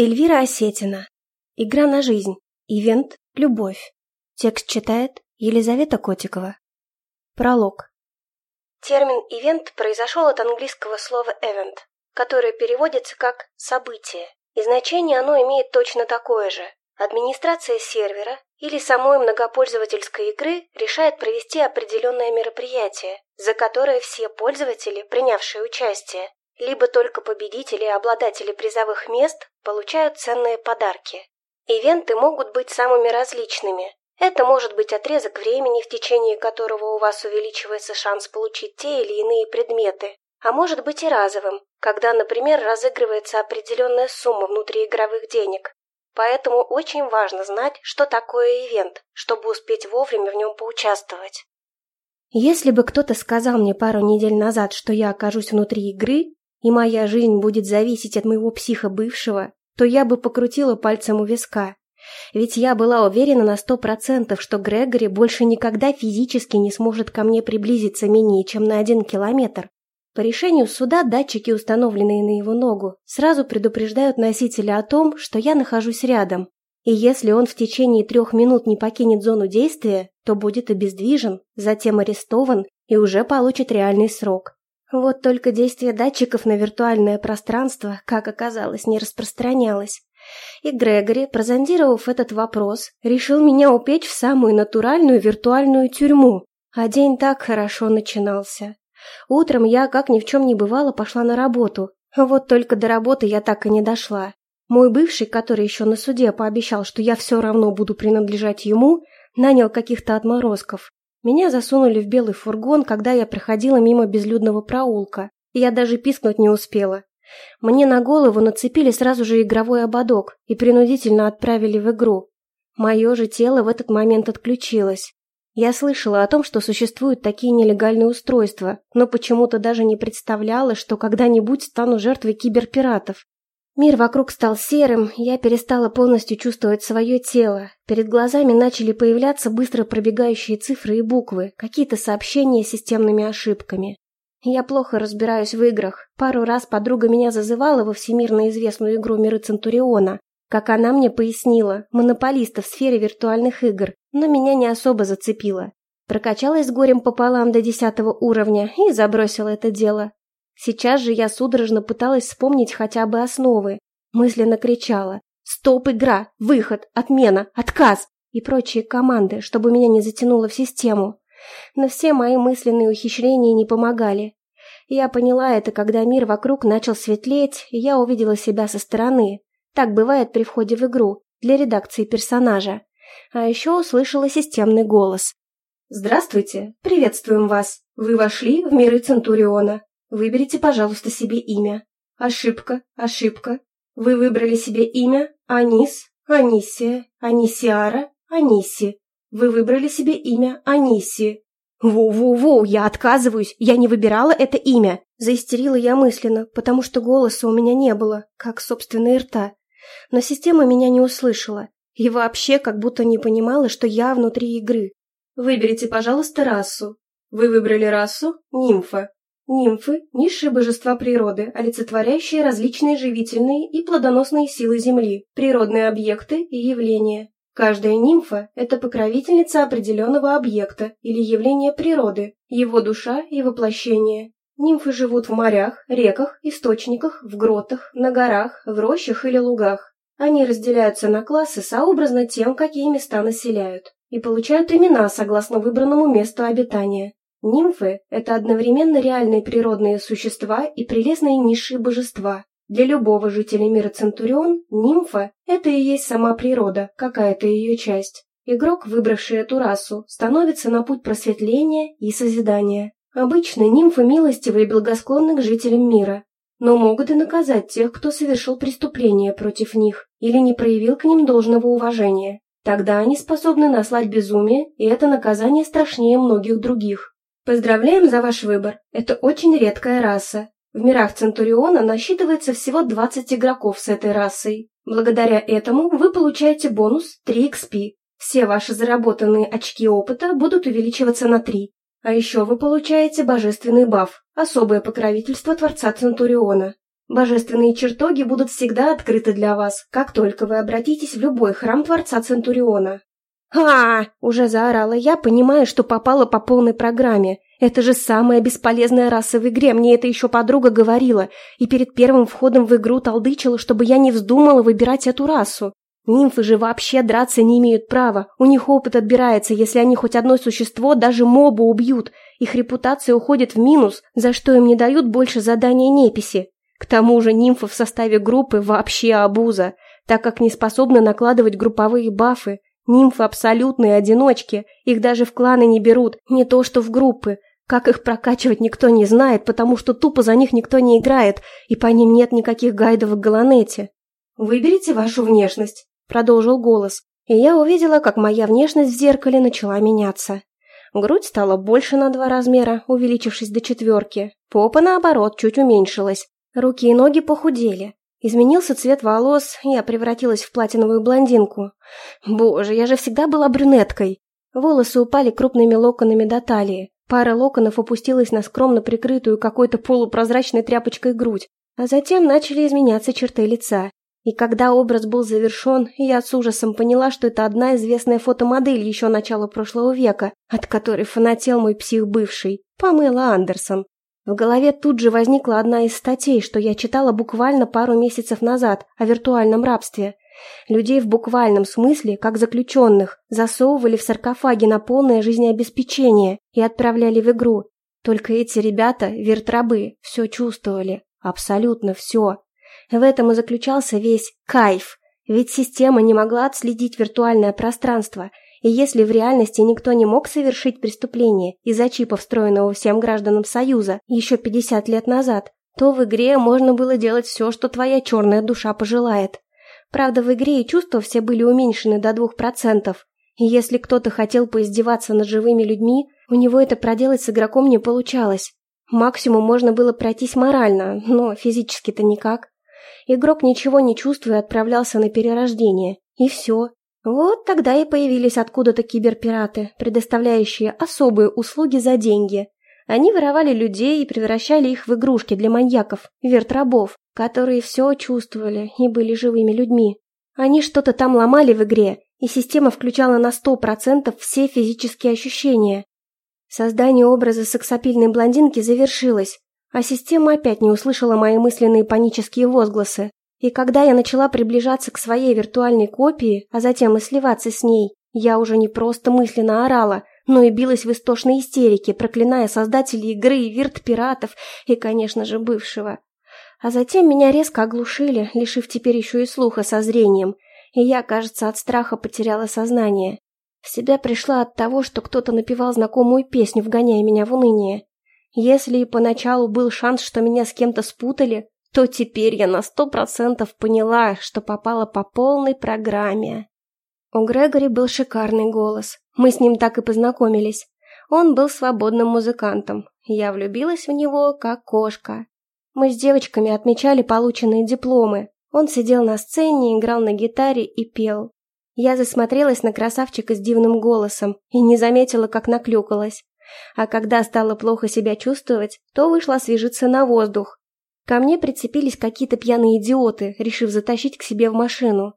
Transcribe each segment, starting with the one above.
Эльвира Осетина. Игра на жизнь. Ивент «Любовь». Текст читает Елизавета Котикова. Пролог. Термин «ивент» произошел от английского слова «event», которое переводится как «событие», и значение оно имеет точно такое же. Администрация сервера или самой многопользовательской игры решает провести определенное мероприятие, за которое все пользователи, принявшие участие, либо только победители и обладатели призовых мест получают ценные подарки. Ивенты могут быть самыми различными. Это может быть отрезок времени, в течение которого у вас увеличивается шанс получить те или иные предметы, а может быть и разовым, когда, например, разыгрывается определенная сумма внутриигровых денег. Поэтому очень важно знать, что такое ивент, чтобы успеть вовремя в нем поучаствовать. Если бы кто-то сказал мне пару недель назад, что я окажусь внутри игры, и моя жизнь будет зависеть от моего психа бывшего, то я бы покрутила пальцем у виска. Ведь я была уверена на сто процентов, что Грегори больше никогда физически не сможет ко мне приблизиться менее чем на один километр. По решению суда датчики, установленные на его ногу, сразу предупреждают носителя о том, что я нахожусь рядом. И если он в течение трех минут не покинет зону действия, то будет обездвижен, затем арестован и уже получит реальный срок. Вот только действие датчиков на виртуальное пространство, как оказалось, не распространялось. И Грегори, прозондировав этот вопрос, решил меня упечь в самую натуральную виртуальную тюрьму. А день так хорошо начинался. Утром я, как ни в чем не бывало, пошла на работу. Вот только до работы я так и не дошла. Мой бывший, который еще на суде пообещал, что я все равно буду принадлежать ему, нанял каких-то отморозков. Меня засунули в белый фургон, когда я проходила мимо безлюдного проулка, и я даже пискнуть не успела. Мне на голову нацепили сразу же игровой ободок и принудительно отправили в игру. Мое же тело в этот момент отключилось. Я слышала о том, что существуют такие нелегальные устройства, но почему-то даже не представляла, что когда-нибудь стану жертвой киберпиратов. Мир вокруг стал серым, я перестала полностью чувствовать свое тело. Перед глазами начали появляться быстро пробегающие цифры и буквы, какие-то сообщения с системными ошибками. Я плохо разбираюсь в играх. Пару раз подруга меня зазывала во всемирно известную игру «Миры Центуриона». Как она мне пояснила, монополиста в сфере виртуальных игр, но меня не особо зацепило. Прокачалась горем пополам до десятого уровня и забросила это дело. Сейчас же я судорожно пыталась вспомнить хотя бы основы. Мысленно кричала «Стоп, игра! Выход! Отмена! Отказ!» и прочие команды, чтобы меня не затянуло в систему. Но все мои мысленные ухищрения не помогали. Я поняла это, когда мир вокруг начал светлеть, и я увидела себя со стороны. Так бывает при входе в игру, для редакции персонажа. А еще услышала системный голос. «Здравствуйте! Приветствуем вас! Вы вошли в миры Центуриона. Выберите, пожалуйста, себе имя. Ошибка, ошибка. Вы выбрали себе имя Анис, Анисия, Анисиара, Аниси. Вы выбрали себе имя Аниси. «Воу-воу-воу, я отказываюсь, я не выбирала это имя!» Заистерила я мысленно, потому что голоса у меня не было, как, собственно, и рта. Но система меня не услышала. И вообще как будто не понимала, что я внутри игры. «Выберите, пожалуйста, расу». Вы выбрали расу «Нимфа». Нимфы – низшие божества природы, олицетворяющие различные живительные и плодоносные силы Земли, природные объекты и явления. Каждая нимфа – это покровительница определенного объекта или явления природы, его душа и воплощение. Нимфы живут в морях, реках, источниках, в гротах, на горах, в рощах или лугах. Они разделяются на классы сообразно тем, какие места населяют, и получают имена согласно выбранному месту обитания. Нимфы – это одновременно реальные природные существа и прелестные низшие божества. Для любого жителя мира Центурион нимфа – это и есть сама природа, какая-то ее часть. Игрок, выбравший эту расу, становится на путь просветления и созидания. Обычно нимфы милостивы и благосклонны к жителям мира, но могут и наказать тех, кто совершил преступление против них или не проявил к ним должного уважения. Тогда они способны наслать безумие, и это наказание страшнее многих других. Поздравляем за ваш выбор. Это очень редкая раса. В мирах Центуриона насчитывается всего 20 игроков с этой расой. Благодаря этому вы получаете бонус 3 XP. Все ваши заработанные очки опыта будут увеличиваться на 3. А еще вы получаете божественный баф, особое покровительство Творца Центуриона. Божественные чертоги будут всегда открыты для вас, как только вы обратитесь в любой храм Творца Центуриона. А, уже заорала я, понимая, что попала по полной программе. Это же самая бесполезная раса в игре, мне это еще подруга говорила, и перед первым входом в игру толдычила, чтобы я не вздумала выбирать эту расу. Нимфы же вообще драться не имеют права, у них опыт отбирается, если они хоть одно существо, даже моба убьют, их репутация уходит в минус, за что им не дают больше задания неписи. К тому же нимфы в составе группы вообще обуза, так как не способны накладывать групповые бафы. Нимфы абсолютные одиночки, их даже в кланы не берут, не то что в группы. Как их прокачивать никто не знает, потому что тупо за них никто не играет, и по ним нет никаких гайдов в Галанете. «Выберите вашу внешность», — продолжил голос, и я увидела, как моя внешность в зеркале начала меняться. Грудь стала больше на два размера, увеличившись до четверки. Попа, наоборот, чуть уменьшилась. Руки и ноги похудели. Изменился цвет волос, я превратилась в платиновую блондинку. Боже, я же всегда была брюнеткой. Волосы упали крупными локонами до талии. Пара локонов опустилась на скромно прикрытую какой-то полупрозрачной тряпочкой грудь, а затем начали изменяться черты лица. И когда образ был завершен, я с ужасом поняла, что это одна известная фотомодель еще начала прошлого века, от которой фанател мой псих бывший, Памела Андерсон. В голове тут же возникла одна из статей, что я читала буквально пару месяцев назад о виртуальном рабстве. Людей в буквальном смысле, как заключенных, засовывали в саркофаги на полное жизнеобеспечение и отправляли в игру. Только эти ребята, вертрабы, все чувствовали. Абсолютно все. В этом и заключался весь кайф. Ведь система не могла отследить виртуальное пространство – и если в реальности никто не мог совершить преступление из-за чипа, встроенного всем гражданам Союза еще 50 лет назад, то в игре можно было делать все, что твоя черная душа пожелает. Правда, в игре и чувства все были уменьшены до 2%, и если кто-то хотел поиздеваться над живыми людьми, у него это проделать с игроком не получалось. Максимум можно было пройтись морально, но физически-то никак. Игрок ничего не чувствуя отправлялся на перерождение, и все. Вот тогда и появились откуда-то киберпираты, предоставляющие особые услуги за деньги. Они воровали людей и превращали их в игрушки для маньяков, вертрабов, которые все чувствовали и были живыми людьми. Они что-то там ломали в игре, и система включала на сто процентов все физические ощущения. Создание образа сексапильной блондинки завершилось, а система опять не услышала мои мысленные панические возгласы. И когда я начала приближаться к своей виртуальной копии, а затем и сливаться с ней, я уже не просто мысленно орала, но и билась в истошной истерике, проклиная создателей игры, вирт-пиратов и, конечно же, бывшего. А затем меня резко оглушили, лишив теперь еще и слуха со зрением, и я, кажется, от страха потеряла сознание. В себя пришла от того, что кто-то напевал знакомую песню, вгоняя меня в уныние. Если и поначалу был шанс, что меня с кем-то спутали, то теперь я на сто процентов поняла, что попала по полной программе. У Грегори был шикарный голос. Мы с ним так и познакомились. Он был свободным музыкантом. Я влюбилась в него, как кошка. Мы с девочками отмечали полученные дипломы. Он сидел на сцене, играл на гитаре и пел. Я засмотрелась на красавчика с дивным голосом и не заметила, как наклюкалась. А когда стало плохо себя чувствовать, то вышла освежиться на воздух, Ко мне прицепились какие-то пьяные идиоты, решив затащить к себе в машину.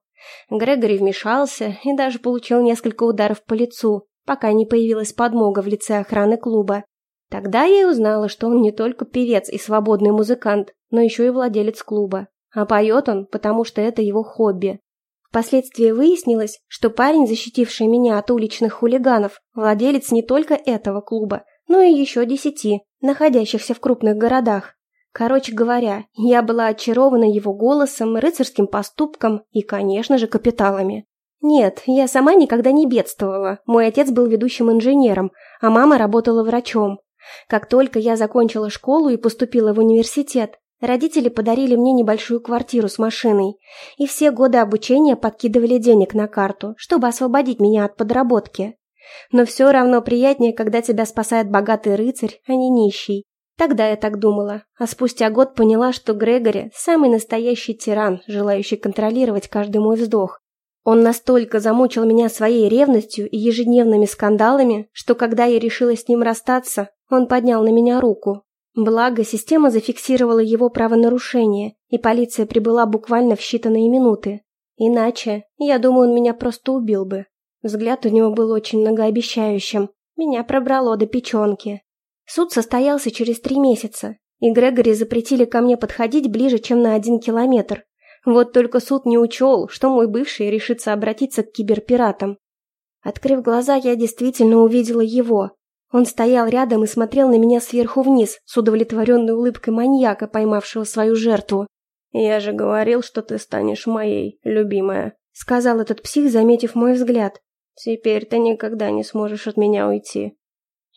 Грегори вмешался и даже получил несколько ударов по лицу, пока не появилась подмога в лице охраны клуба. Тогда я и узнала, что он не только певец и свободный музыкант, но еще и владелец клуба. А поет он, потому что это его хобби. Впоследствии выяснилось, что парень, защитивший меня от уличных хулиганов, владелец не только этого клуба, но и еще десяти, находящихся в крупных городах. Короче говоря, я была очарована его голосом, рыцарским поступком и, конечно же, капиталами. Нет, я сама никогда не бедствовала. Мой отец был ведущим инженером, а мама работала врачом. Как только я закончила школу и поступила в университет, родители подарили мне небольшую квартиру с машиной, и все годы обучения подкидывали денег на карту, чтобы освободить меня от подработки. Но все равно приятнее, когда тебя спасает богатый рыцарь, а не нищий. Тогда я так думала, а спустя год поняла, что Грегори – самый настоящий тиран, желающий контролировать каждый мой вздох. Он настолько замучил меня своей ревностью и ежедневными скандалами, что когда я решила с ним расстаться, он поднял на меня руку. Благо, система зафиксировала его правонарушение, и полиция прибыла буквально в считанные минуты. Иначе, я думаю, он меня просто убил бы. Взгляд у него был очень многообещающим. Меня пробрало до печенки. Суд состоялся через три месяца, и Грегори запретили ко мне подходить ближе, чем на один километр. Вот только суд не учел, что мой бывший решится обратиться к киберпиратам. Открыв глаза, я действительно увидела его, он стоял рядом и смотрел на меня сверху вниз, с удовлетворенной улыбкой маньяка, поймавшего свою жертву. «Я же говорил, что ты станешь моей, любимая», — сказал этот псих, заметив мой взгляд. «Теперь ты никогда не сможешь от меня уйти».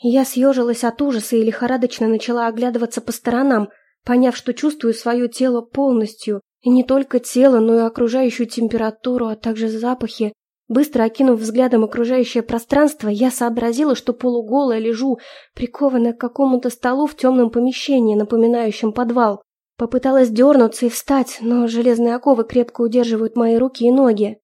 Я съежилась от ужаса и лихорадочно начала оглядываться по сторонам, поняв, что чувствую свое тело полностью, и не только тело, но и окружающую температуру, а также запахи, Быстро окинув взглядом окружающее пространство, я сообразила, что полуголая лежу, прикованная к какому-то столу в темном помещении, напоминающем подвал. Попыталась дернуться и встать, но железные оковы крепко удерживают мои руки и ноги.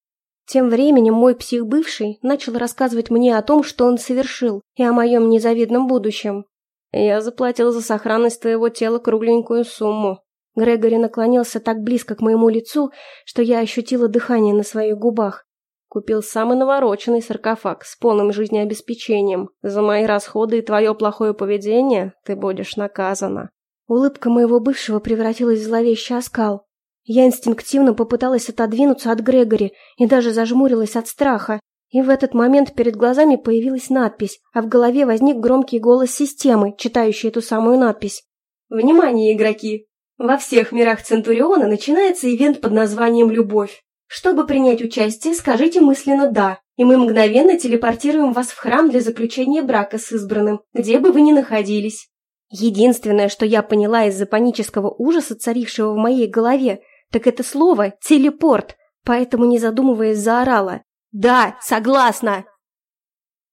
Тем временем мой псих-бывший начал рассказывать мне о том, что он совершил, и о моем незавидном будущем. «Я заплатил за сохранность твоего тела кругленькую сумму». Грегори наклонился так близко к моему лицу, что я ощутила дыхание на своих губах. Купил самый навороченный саркофаг с полным жизнеобеспечением. За мои расходы и твое плохое поведение ты будешь наказана». Улыбка моего бывшего превратилась в зловещий оскал. Я инстинктивно попыталась отодвинуться от Грегори и даже зажмурилась от страха. И в этот момент перед глазами появилась надпись, а в голове возник громкий голос системы, читающий эту самую надпись. «Внимание, игроки! Во всех мирах Центуриона начинается ивент под названием «Любовь». Чтобы принять участие, скажите мысленно «да», и мы мгновенно телепортируем вас в храм для заключения брака с избранным, где бы вы ни находились. Единственное, что я поняла из-за панического ужаса, царившего в моей голове, так это слово «телепорт», поэтому, не задумываясь, заорала. «Да, согласна!»